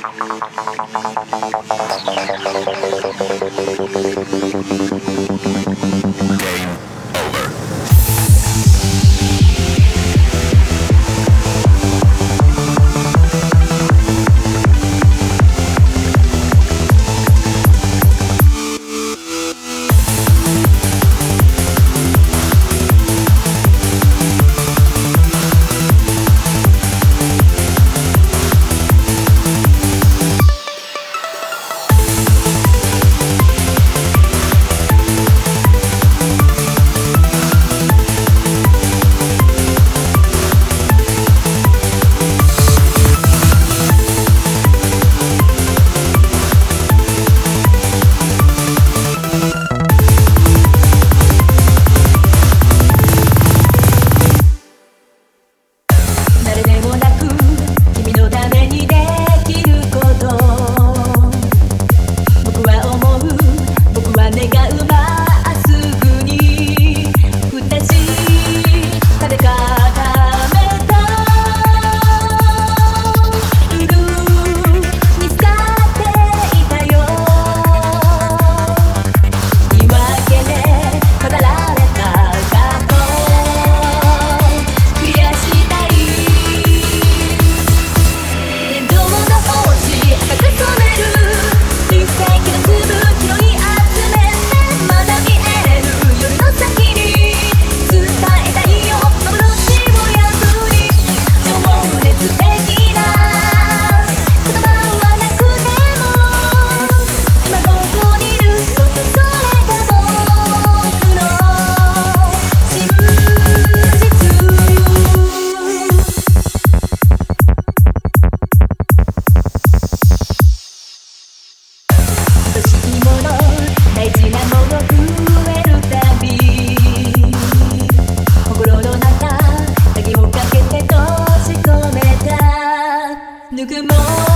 Game ぬくも